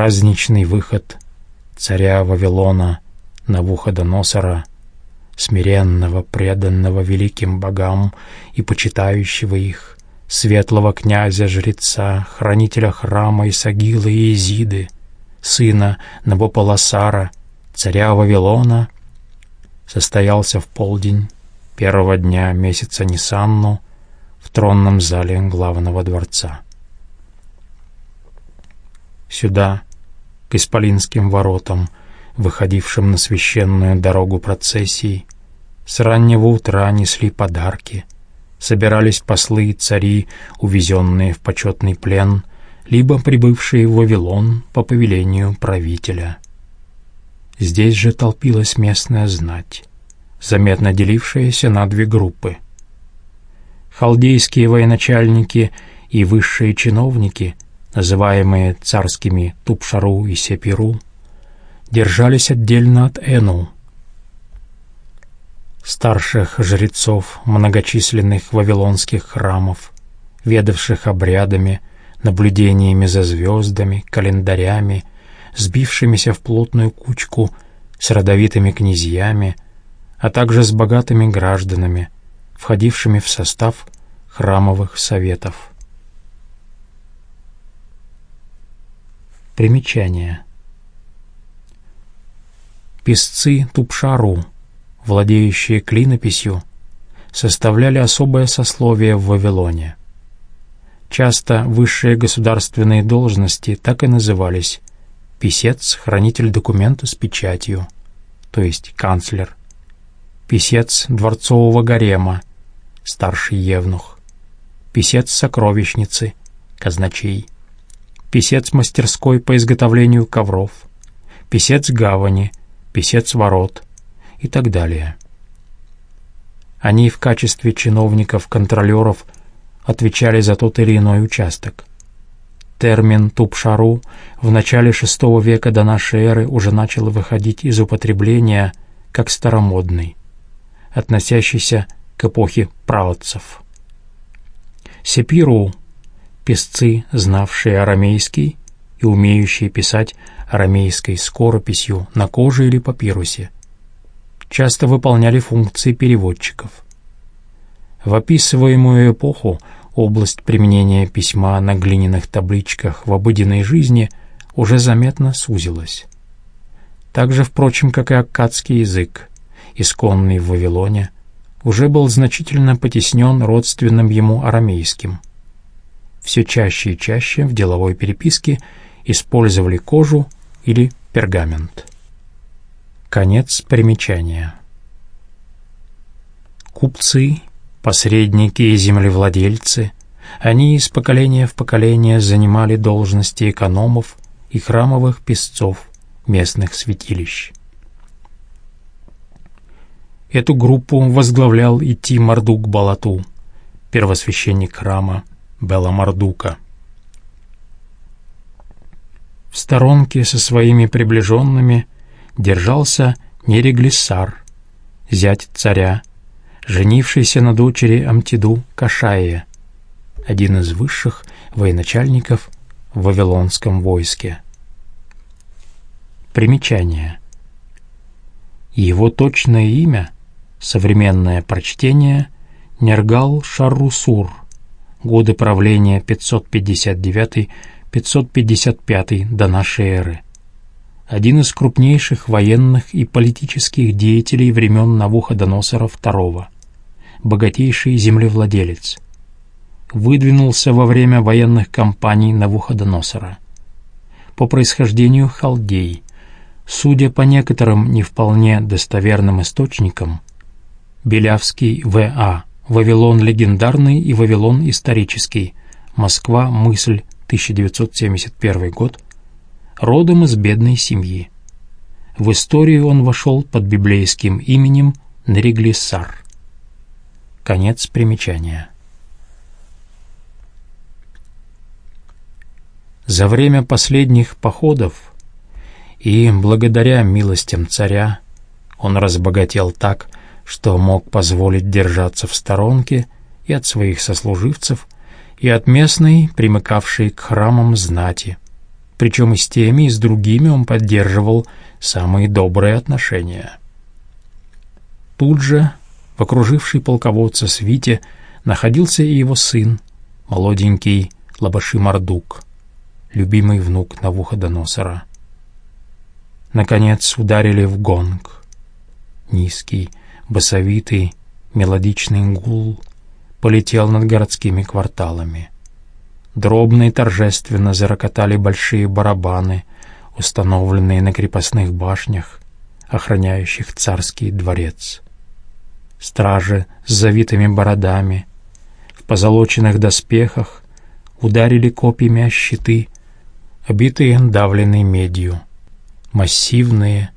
праздничный выход царя Вавилона Навуходоносора, смиренного, преданного великим богам и почитающего их, светлого князя-жреца, хранителя храма Исагила и Изиды, сына Набополосара, царя Вавилона, состоялся в полдень первого дня месяца Нисанну в тронном зале главного дворца. Сюда, к Исполинским воротам, выходившим на священную дорогу процессии, с раннего утра несли подарки, собирались послы и цари, увезенные в почетный плен, либо прибывшие в Вавилон по повелению правителя. Здесь же толпилась местная знать, заметно делившаяся на две группы. Халдейские военачальники и высшие чиновники — называемые царскими Тупшару и Сепиру, держались отдельно от Эну, старших жрецов многочисленных вавилонских храмов, ведавших обрядами, наблюдениями за звездами, календарями, сбившимися в плотную кучку с родовитыми князьями, а также с богатыми гражданами, входившими в состав храмовых советов. Примечание. Песцы Тупшару, владеющие клинописью, составляли особое сословие в Вавилоне. Часто высшие государственные должности так и назывались «писец, хранитель документа с печатью», то есть канцлер, «писец дворцового гарема», старший евнух, «писец сокровищницы», казначей, писец мастерской по изготовлению ковров, писец гавани, писец ворот и так далее. Они в качестве чиновников-контролеров отвечали за тот или иной участок. Термин «тупшару» в начале VI века до нашей эры уже начал выходить из употребления как старомодный, относящийся к эпохе праотцев. Сепиру песцы, знавшие арамейский и умеющие писать арамейской скорописью на коже или папирусе, часто выполняли функции переводчиков. В описываемую эпоху область применения письма на глиняных табличках в обыденной жизни уже заметно сузилась. Так же, впрочем, как и аккадский язык, исконный в Вавилоне, уже был значительно потеснен родственным ему арамейским – все чаще и чаще в деловой переписке использовали кожу или пергамент. Конец примечания. Купцы, посредники и землевладельцы, они из поколения в поколение занимали должности экономов и храмовых песцов местных святилищ. Эту группу возглавлял Ити Мардук Балату, первосвященник храма, Беломардука. В сторонке со своими приближенными держался Нереглиссар, зять царя, женившийся на дочери Амтиду Кашая, один из высших военачальников в Вавилонском войске. Примечание. Его точное имя, современное прочтение, Нергал Шаррусур, годы правления 559-555 до нашей эры. Один из крупнейших военных и политических деятелей времен Навуходоносора II, богатейший землевладелец. Выдвинулся во время военных кампаний Навуходоносора. По происхождению халдей, судя по некоторым не вполне достоверным источникам, Белявский В.А., Вавилон легендарный и Вавилон исторический. Москва, мысль, 1971 год. Родом из бедной семьи. В историю он вошел под библейским именем Нериглиссар. Конец примечания. За время последних походов и благодаря милостям царя он разбогател так, что мог позволить держаться в сторонке и от своих сослуживцев, и от местной, примыкавшей к храмам знати, причем и с теми, и с другими он поддерживал самые добрые отношения. Тут же, в окружившей полководца свите, находился и его сын, молоденький Лабаши Мардук, любимый внук Навуходоносора. Наконец ударили в гонг. Низкий, басовитый, мелодичный гул полетел над городскими кварталами. Дробно и торжественно зарокотали большие барабаны, установленные на крепостных башнях, охраняющих царский дворец. Стражи с завитыми бородами, в позолоченных доспехах, ударили копьями о щиты, обитые давленной медью. Массивные,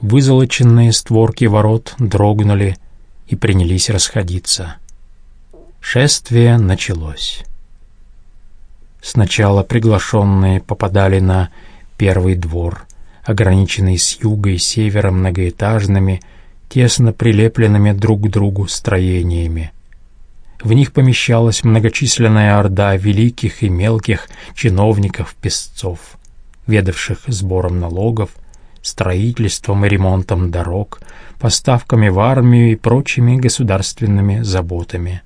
вызолоченные створки ворот дрогнули и принялись расходиться. Шествие началось. Сначала приглашенные попадали на первый двор, ограниченный с юга и севера многоэтажными, тесно прилепленными друг к другу строениями. В них помещалась многочисленная орда великих и мелких чиновников-песцов ведавших сбором налогов, строительством и ремонтом дорог, поставками в армию и прочими государственными заботами.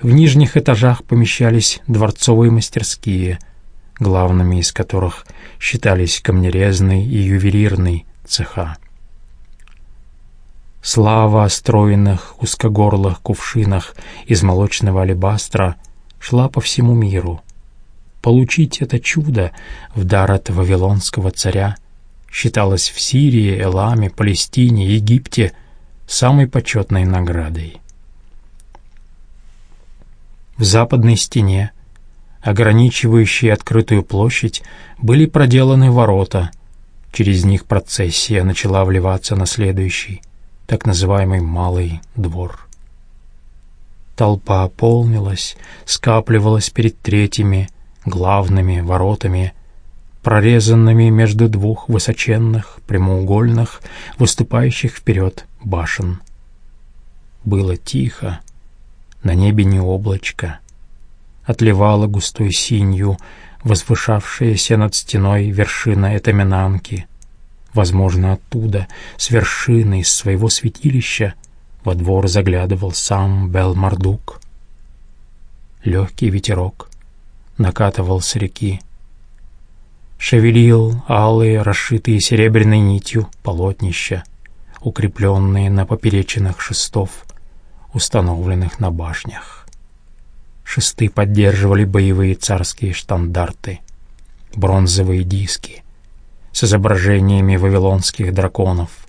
В нижних этажах помещались дворцовые мастерские, главными из которых считались камнерезный и ювелирный цеха. Слава о стройных узкогорлых кувшинах из молочного алебастра шла по всему миру — Получить это чудо в дар от вавилонского царя считалось в Сирии, Эламе, Палестине, Египте самой почетной наградой. В западной стене, ограничивающей открытую площадь, были проделаны ворота. Через них процессия начала вливаться на следующий, так называемый «малый двор». Толпа полнилась, скапливалась перед третьими, главными воротами, прорезанными между двух высоченных, прямоугольных, выступающих вперед башен. Было тихо, на небе не облачко. Отливала густой синью возвышавшаяся над стеной вершина Этаминанки. Возможно, оттуда, с вершины из своего святилища, во двор заглядывал сам Белмардук. Легкий ветерок накатывал с реки. Шевелил алые, расшитые серебряной нитью полотнища, укрепленные на поперечинах шестов, установленных на башнях. Шесты поддерживали боевые царские штандарты, бронзовые диски с изображениями вавилонских драконов,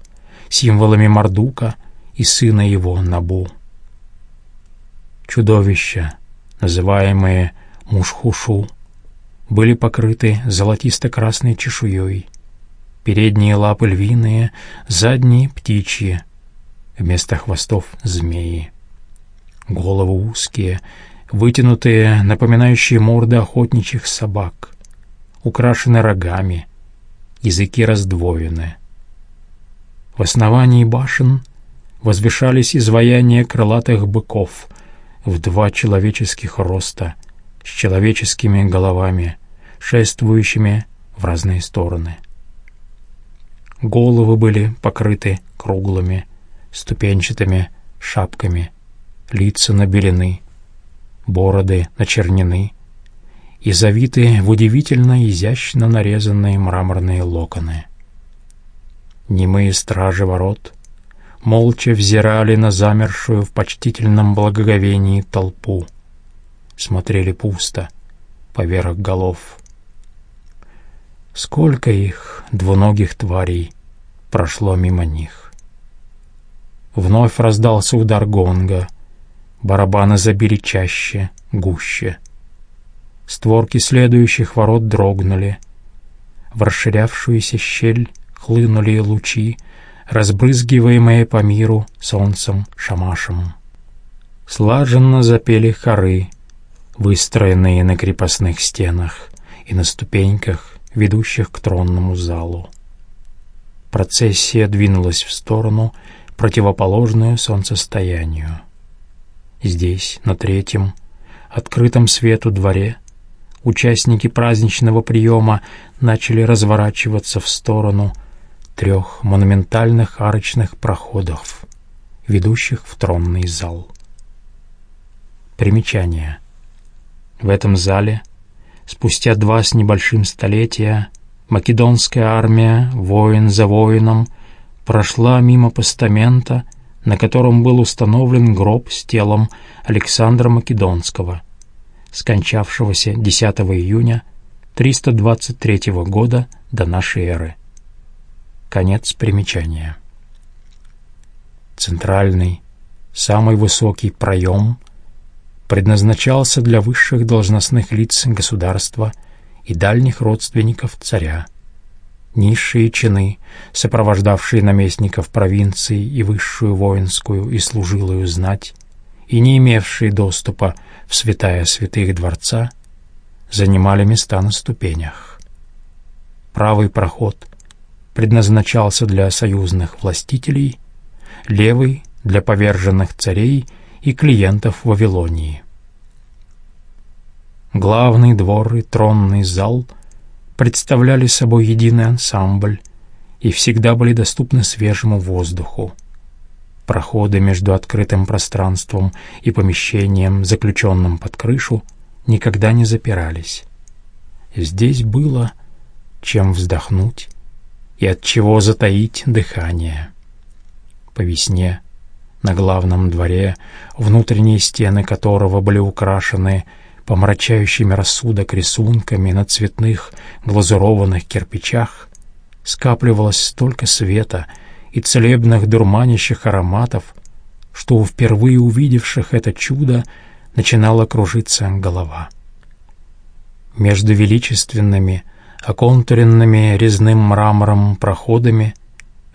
символами Мардука и сына его Набу. Чудовища, называемые мушхушу, были покрыты золотисто-красной чешуей, передние лапы львиные, задние птичьи, вместо хвостов змеи. Головы узкие, вытянутые, напоминающие морды охотничьих собак, украшены рогами, языки раздвоены. В основании башен возвышались изваяния крылатых быков в два человеческих роста — с человеческими головами, шествующими в разные стороны. Головы были покрыты круглыми, ступенчатыми шапками, лица набелены, бороды начернены и завиты в удивительно изящно нарезанные мраморные локоны. Немые стражи ворот молча взирали на замершую в почтительном благоговении толпу — смотрели пусто, поверх голов. Сколько их, двуногих тварей, прошло мимо них. Вновь раздался удар гонга, барабаны забили чаще, гуще. Створки следующих ворот дрогнули. В расширявшуюся щель хлынули лучи, разбрызгиваемые по миру солнцем шамашем. Слаженно запели хоры — выстроенные на крепостных стенах и на ступеньках, ведущих к тронному залу. Процессия двинулась в сторону, противоположную солнцестоянию. Здесь, на третьем, открытом свету дворе, участники праздничного приема начали разворачиваться в сторону трех монументальных арочных проходов, ведущих в тронный зал. Примечание. В этом зале, спустя два с небольшим столетия, македонская армия, воин за воином, прошла мимо постамента, на котором был установлен гроб с телом Александра Македонского, скончавшегося 10 июня 323 года до нашей эры. Конец примечания. Центральный, самый высокий проем предназначался для высших должностных лиц государства и дальних родственников царя. Низшие чины, сопровождавшие наместников провинции и высшую воинскую и служилую знать, и не имевшие доступа в святая святых дворца, занимали места на ступенях. Правый проход предназначался для союзных властителей, левый — для поверженных царей и клиентов Вавилонии. Главный двор и тронный зал — представляли собой единый ансамбль и всегда были доступны свежему воздуху. Проходы между открытым пространством и помещением, заключенным под крышу, никогда не запирались. Здесь было чем вздохнуть и от чего затаить дыхание. По весне на главном дворе, внутренние стены которого были украшены помрачающими рассудок рисунками на цветных глазурованных кирпичах, скапливалось столько света и целебных дурманящих ароматов, что у впервые увидевших это чудо начинала кружиться голова. Между величественными, оконтуренными резным мрамором проходами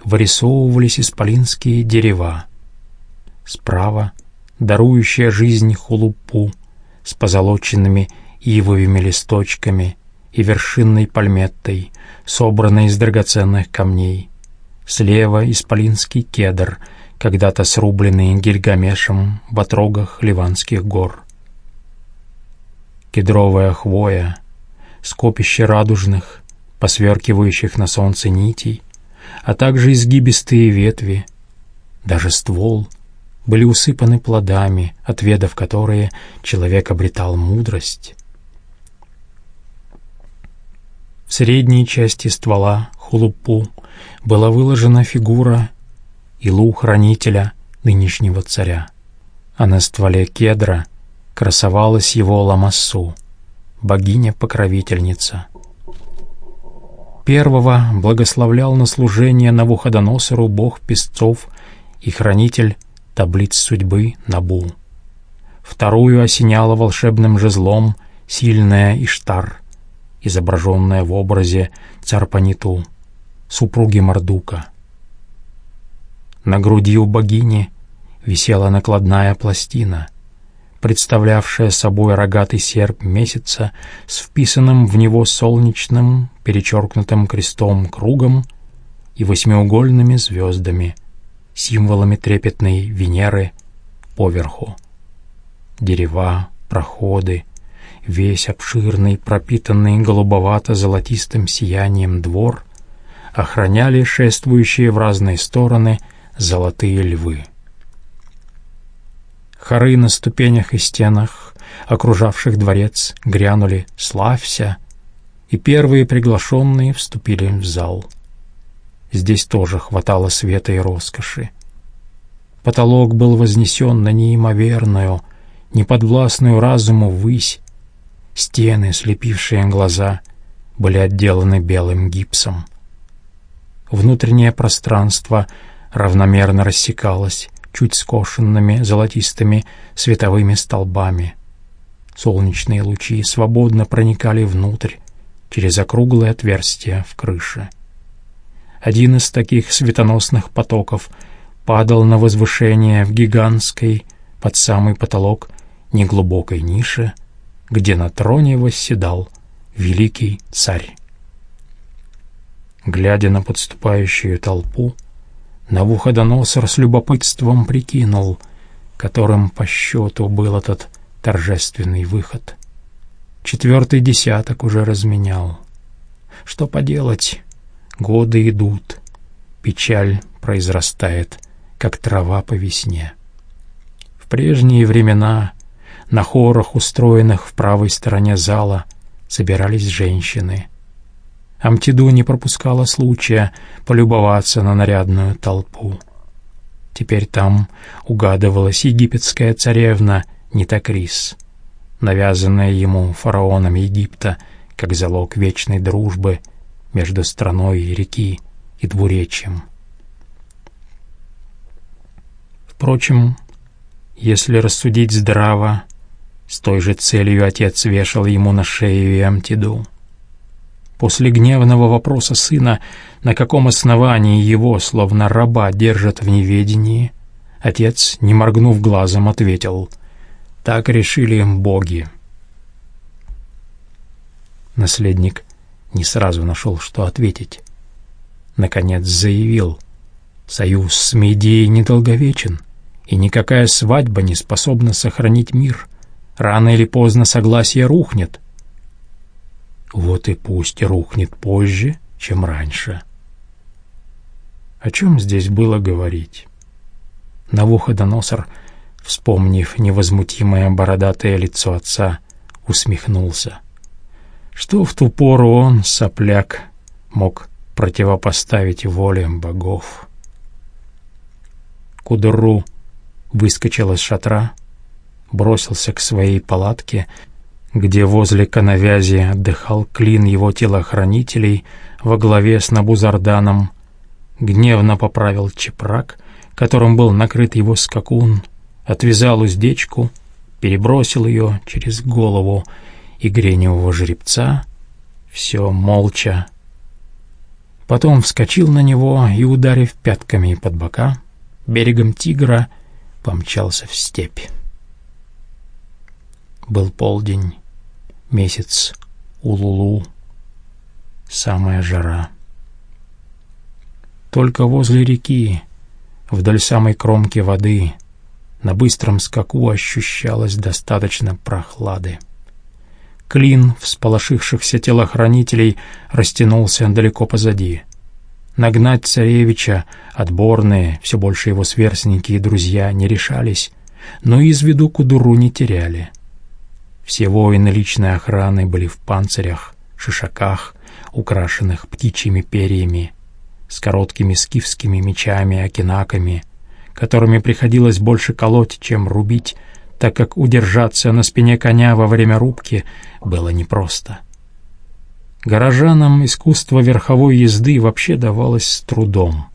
вырисовывались исполинские дерева. Справа — дарующая жизнь хулупу, с позолоченными ивовыми листочками и вершинной пальметтой, собранной из драгоценных камней. Слева исполинский кедр, когда-то срубленный Гильгамешем в отрогах Ливанских гор. Кедровая хвоя, скопище радужных, посверкивающих на солнце нитей, а также изгибистые ветви, даже ствол — были усыпаны плодами, отведав которые человек обретал мудрость. В средней части ствола хулупу была выложена фигура Илу-хранителя нынешнего царя, а на стволе кедра красовалась его ламассу, богиня-покровительница. Первого благословлял на служение Навуходоносору бог песцов и хранитель таблиц судьбы Набу. Вторую осеняла волшебным жезлом сильная Иштар, изображенная в образе Царпаниту, супруги Мардука. На груди у богини висела накладная пластина, представлявшая собой рогатый серп месяца с вписанным в него солнечным, перечеркнутым крестом кругом и восьмиугольными звездами — символами трепетной Венеры поверху. Дерева, проходы, весь обширный, пропитанный голубовато-золотистым сиянием двор охраняли шествующие в разные стороны золотые львы. Хоры на ступенях и стенах, окружавших дворец, грянули «Славься!», и первые приглашенные вступили в зал — Здесь тоже хватало света и роскоши. Потолок был вознесен на неимоверную, неподвластную разуму высь. Стены, слепившие глаза, были отделаны белым гипсом. Внутреннее пространство равномерно рассекалось чуть скошенными золотистыми световыми столбами. Солнечные лучи свободно проникали внутрь через округлые отверстия в крыше. Один из таких светоносных потоков падал на возвышение в гигантской, под самый потолок, неглубокой нише, где на троне восседал великий царь. Глядя на подступающую толпу, Навуходоносор с любопытством прикинул, которым по счету был этот торжественный выход. Четвертый десяток уже разменял. Что поделать? Годы идут. Печаль произрастает, как трава по весне. В прежние времена на хорах, устроенных в правой стороне зала, собирались женщины. Амтиду не пропускала случая полюбоваться на нарядную толпу. Теперь там угадывалась египетская царевна Нитакрис, навязанная ему фараоном Египта как залог вечной дружбы между страной реки и двуречьем. Впрочем, если рассудить здраво, с той же целью отец вешал ему на шею и Амтиду. После гневного вопроса сына, на каком основании его, словно раба, держат в неведении, отец, не моргнув глазом, ответил «Так решили боги». Наследник не сразу нашел, что ответить. Наконец заявил «Союз с Медией недолговечен, и никакая свадьба не способна сохранить мир». Рано или поздно согласие рухнет. Вот и пусть рухнет позже, чем раньше. О чем здесь было говорить? Навуходоносор, вспомнив невозмутимое бородатое лицо отца, усмехнулся. Что в ту пору он, сопляк, мог противопоставить воле богов? Кудуру выскочил из шатра, бросился к своей палатке, где возле коновязи отдыхал клин его телохранителей во главе с Набузарданом, гневно поправил чепрак, которым был накрыт его скакун, отвязал уздечку, перебросил ее через голову игреневого жеребца, все молча. Потом вскочил на него и, ударив пятками под бока, берегом тигра помчался в степь. Был полдень, месяц Улулу, самая жара. Только возле реки, вдоль самой кромки воды, на быстром скаку ощущалось достаточно прохлады. Клин всполошившихся телохранителей растянулся далеко позади. Нагнать царевича отборные, все больше его сверстники и друзья не решались, но из виду Кудуру не теряли — все воины личной охраны были в панцирях, шишаках, украшенных птичьими перьями, с короткими скифскими мечами, окинаками, которыми приходилось больше колоть, чем рубить, так как удержаться на спине коня во время рубки было непросто. Горожанам искусство верховой езды вообще давалось с трудом.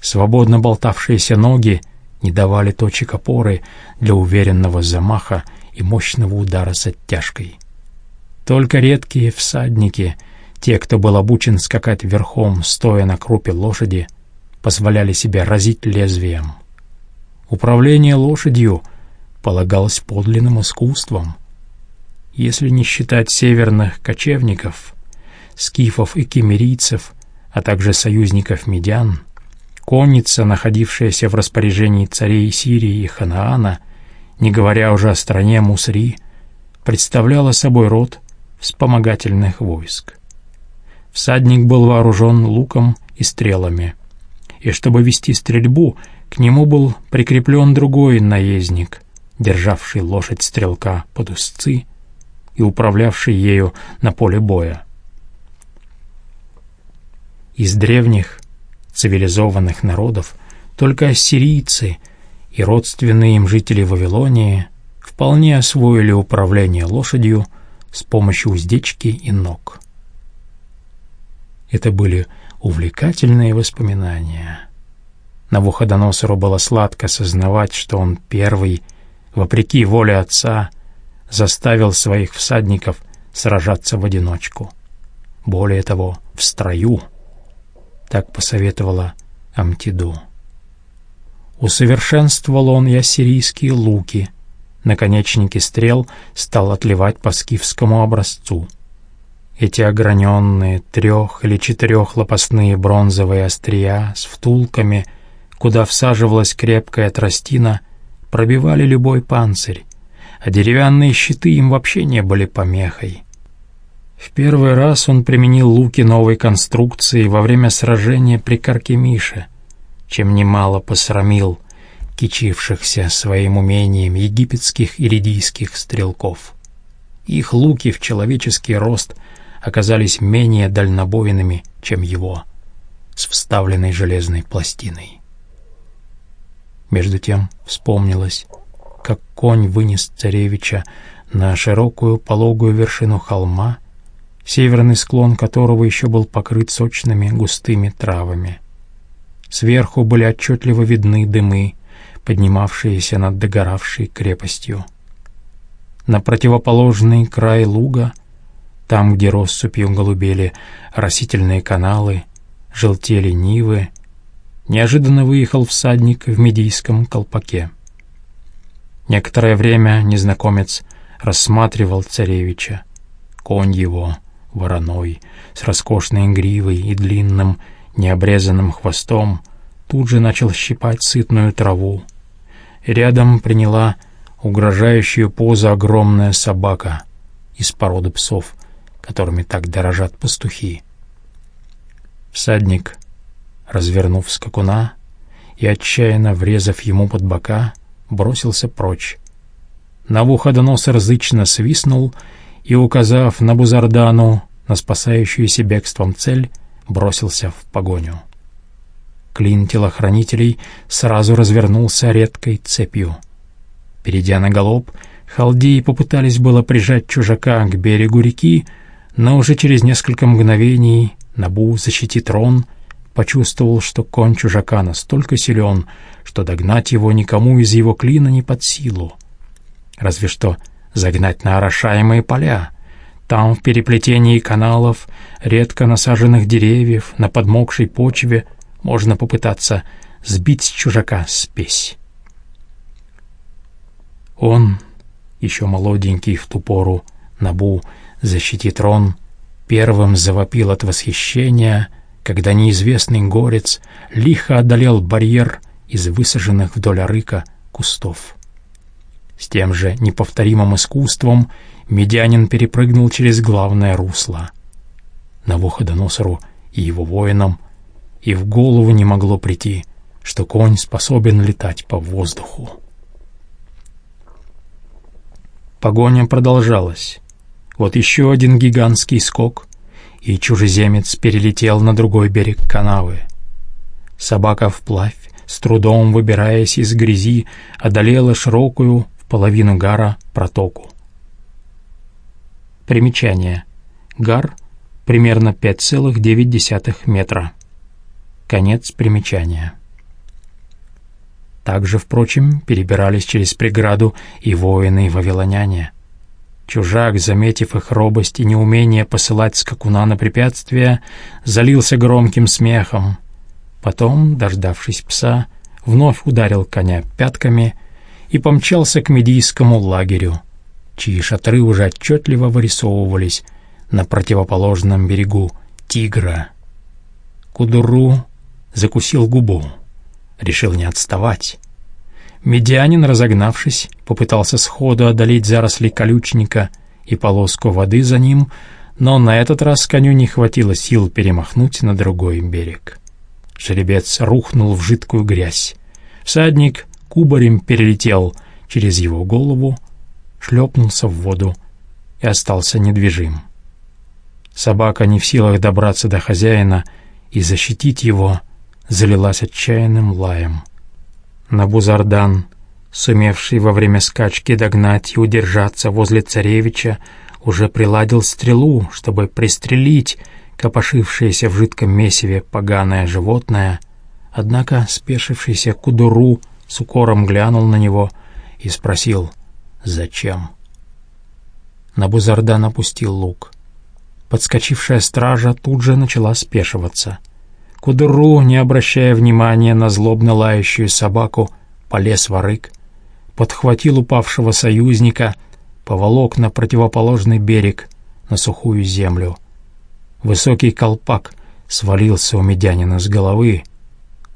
Свободно болтавшиеся ноги не давали точек опоры для уверенного замаха и мощного удара с оттяжкой. Только редкие всадники, те, кто был обучен скакать верхом, стоя на крупе лошади, позволяли себе разить лезвием. Управление лошадью полагалось подлинным искусством. Если не считать северных кочевников, скифов и кемерийцев, а также союзников медян, конница, находившаяся в распоряжении царей Сирии и Ханаана, не говоря уже о стране Мусри, представляла собой род вспомогательных войск. Всадник был вооружен луком и стрелами, и чтобы вести стрельбу, к нему был прикреплен другой наездник, державший лошадь стрелка под узцы и управлявший ею на поле боя. Из древних цивилизованных народов только ассирийцы и родственные им жители Вавилонии вполне освоили управление лошадью с помощью уздечки и ног. Это были увлекательные воспоминания. Навуходоносору было сладко сознавать, что он первый, вопреки воле отца, заставил своих всадников сражаться в одиночку. Более того, в строю. Так посоветовала Амтиду. Усовершенствовал он и ассирийские луки. Наконечники стрел стал отливать по скифскому образцу. Эти ограненные трех- или четырехлопастные бронзовые острия с втулками, куда всаживалась крепкая тростина, пробивали любой панцирь, а деревянные щиты им вообще не были помехой. В первый раз он применил луки новой конструкции во время сражения при Каркемише, чем немало посрамил кичившихся своим умением египетских и ридийских стрелков. Их луки в человеческий рост оказались менее дальнобойными, чем его, с вставленной железной пластиной. Между тем вспомнилось, как конь вынес царевича на широкую пологую вершину холма, северный склон которого еще был покрыт сочными густыми травами. Сверху были отчетливо видны дымы, поднимавшиеся над догоравшей крепостью. На противоположный край луга, там, где россыпью голубели растительные каналы, желтели нивы, неожиданно выехал всадник в медийском колпаке. Некоторое время незнакомец рассматривал царевича. Конь его, вороной, с роскошной гривой и длинным, необрезанным хвостом, тут же начал щипать сытную траву. Рядом приняла угрожающую позу огромная собака из породы псов, которыми так дорожат пастухи. Всадник, развернув скакуна и отчаянно врезав ему под бока, бросился прочь. Навуходоносор зычно свистнул и, указав на Бузардану, на спасающуюся бегством цель, бросился в погоню. Клин телохранителей сразу развернулся редкой цепью. Перейдя на галоп, халдеи попытались было прижать чужака к берегу реки, но уже через несколько мгновений Набу защитит трон — почувствовал, что конь чужака настолько силен, что догнать его никому из его клина не под силу. Разве что загнать на орошаемые поля. Там, в переплетении каналов, редко насаженных деревьев, на подмокшей почве, можно попытаться сбить с чужака спесь. Он, еще молоденький в ту пору, Набу, защитит трон, первым завопил от восхищения — когда неизвестный горец лихо одолел барьер из высаженных вдоль арыка кустов. С тем же неповторимым искусством медянин перепрыгнул через главное русло. Навуходоносору и его воинам и в голову не могло прийти, что конь способен летать по воздуху. Погоня продолжалась. Вот еще один гигантский скок, и чужеземец перелетел на другой берег канавы. Собака вплавь, с трудом выбираясь из грязи, одолела широкую в половину гара протоку. Примечание. Гар примерно 5,9 метра. Конец примечания. Также, впрочем, перебирались через преграду и воины-вавилоняне — Чужак, заметив их робость и неумение посылать скакуна на препятствия, залился громким смехом. Потом, дождавшись пса, вновь ударил коня пятками и помчался к медийскому лагерю, чьи шатры уже отчетливо вырисовывались на противоположном берегу Тигра. Кудуру закусил губу, решил не отставать. Медианин, разогнавшись, попытался сходу одолеть заросли колючника и полоску воды за ним, но на этот раз коню не хватило сил перемахнуть на другой берег. Жеребец рухнул в жидкую грязь. Всадник кубарем перелетел через его голову, шлепнулся в воду и остался недвижим. Собака, не в силах добраться до хозяина и защитить его, залилась отчаянным лаем. Набузардан, сумевший во время скачки догнать и удержаться возле царевича, уже приладил стрелу, чтобы пристрелить копошившееся в жидком месиве поганое животное, однако спешившийся кудуру с укором глянул на него и спросил «Зачем?». Набузардан опустил лук. Подскочившая стража тут же начала спешиваться. Кудуру, не обращая внимания на злобно лающую собаку, полез в арык, подхватил упавшего союзника, поволок на противоположный берег, на сухую землю. Высокий колпак свалился у медянина с головы.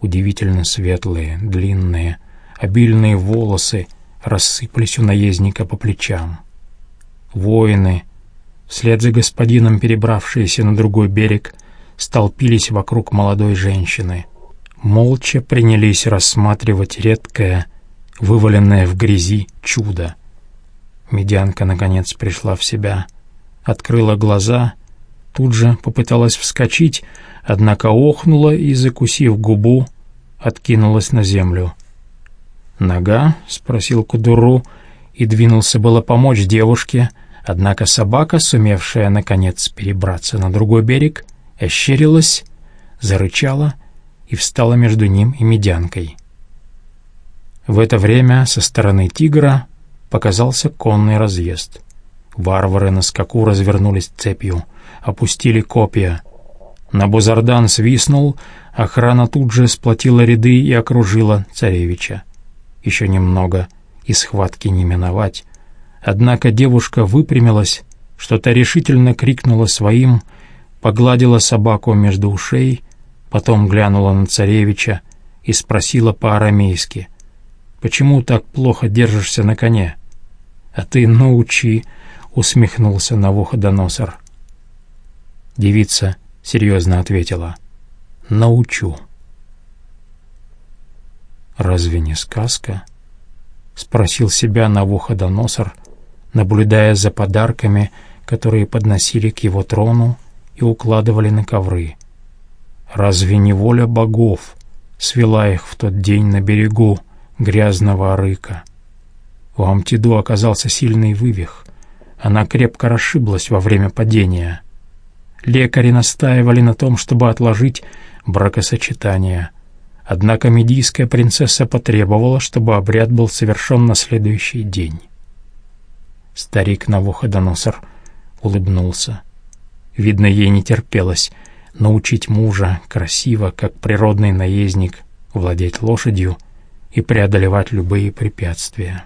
Удивительно светлые, длинные, обильные волосы рассыпались у наездника по плечам. Воины, вслед за господином перебравшиеся на другой берег, столпились вокруг молодой женщины. Молча принялись рассматривать редкое, вываленное в грязи чудо. Медянка, наконец, пришла в себя, открыла глаза, тут же попыталась вскочить, однако охнула и, закусив губу, откинулась на землю. «Нога?» — спросил Кудуру и двинулся было помочь девушке, однако собака, сумевшая, наконец, перебраться на другой берег, ощерилась, зарычала и встала между ним и медянкой. В это время со стороны тигра показался конный разъезд. Варвары на скаку развернулись цепью, опустили копья. Набузардан свистнул, охрана тут же сплотила ряды и окружила царевича. Еще немного, и схватки не миновать. Однако девушка выпрямилась, что-то решительно крикнула своим, погладила собаку между ушей, потом глянула на царевича и спросила по-арамейски, «Почему так плохо держишься на коне?» «А ты научи», — усмехнулся Навуходоносор. Девица серьезно ответила, «Научу». «Разве не сказка?» — спросил себя Навуходоносор, наблюдая за подарками, которые подносили к его трону и укладывали на ковры. Разве не воля богов свела их в тот день на берегу грязного арыка? У Амтиду оказался сильный вывих. Она крепко расшиблась во время падения. Лекари настаивали на том, чтобы отложить бракосочетание. Однако медийская принцесса потребовала, чтобы обряд был совершен на следующий день. Старик Навуходоносор улыбнулся. Видно, ей не терпелось научить мужа красиво, как природный наездник, владеть лошадью и преодолевать любые препятствия.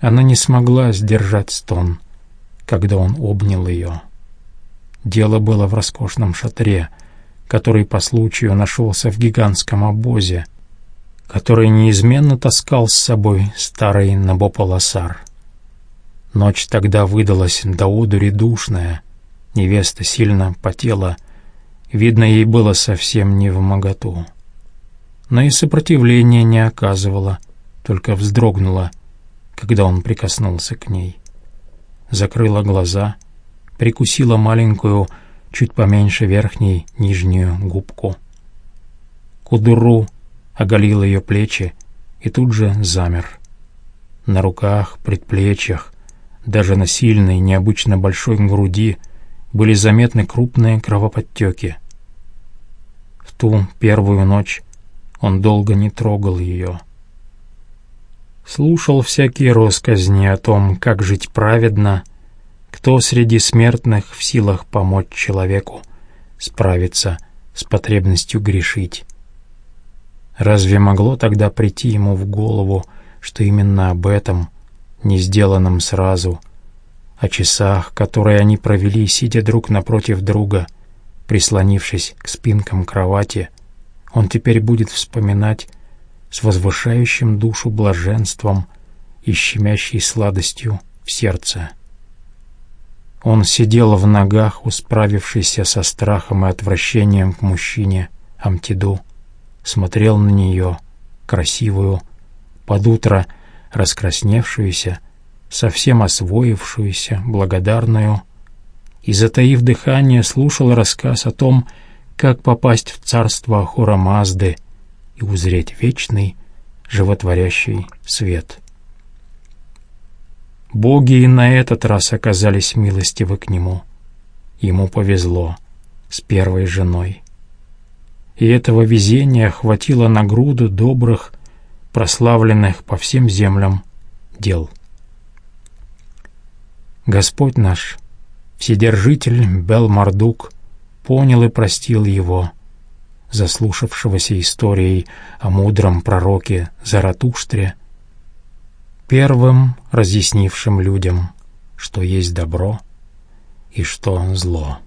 Она не смогла сдержать стон, когда он обнял ее. Дело было в роскошном шатре, который по случаю нашелся в гигантском обозе, который неизменно таскал с собой старый Набополосар. Ночь тогда выдалась до одури душная — Невеста сильно потела, видно, ей было совсем не в моготу. Но и сопротивления не оказывала, только вздрогнула, когда он прикоснулся к ней. Закрыла глаза, прикусила маленькую, чуть поменьше верхней, нижнюю губку. Кудуру оголил ее плечи и тут же замер. На руках, предплечьях, даже на сильной, необычно большой груди — были заметны крупные кровоподтеки. В ту первую ночь он долго не трогал ее. Слушал всякие росказни о том, как жить праведно, кто среди смертных в силах помочь человеку справиться с потребностью грешить. Разве могло тогда прийти ему в голову, что именно об этом, не сделанном сразу, — о часах, которые они провели, сидя друг напротив друга, прислонившись к спинкам кровати, он теперь будет вспоминать с возвышающим душу блаженством и щемящей сладостью в сердце. Он сидел в ногах, усправившийся со страхом и отвращением к мужчине Амтиду, смотрел на нее, красивую, под утро раскрасневшуюся, совсем освоившуюся, благодарную, и, затаив дыхание, слушал рассказ о том, как попасть в царство Ахура Мазды и узреть вечный, животворящий свет. Боги и на этот раз оказались милостивы к нему. Ему повезло с первой женой. И этого везения хватило на груду добрых, прославленных по всем землям дел. Господь наш, Вседержитель Бел-Мардук, понял и простил его, заслушавшегося историей о мудром пророке Заратуштре, первым разъяснившим людям, что есть добро и что зло.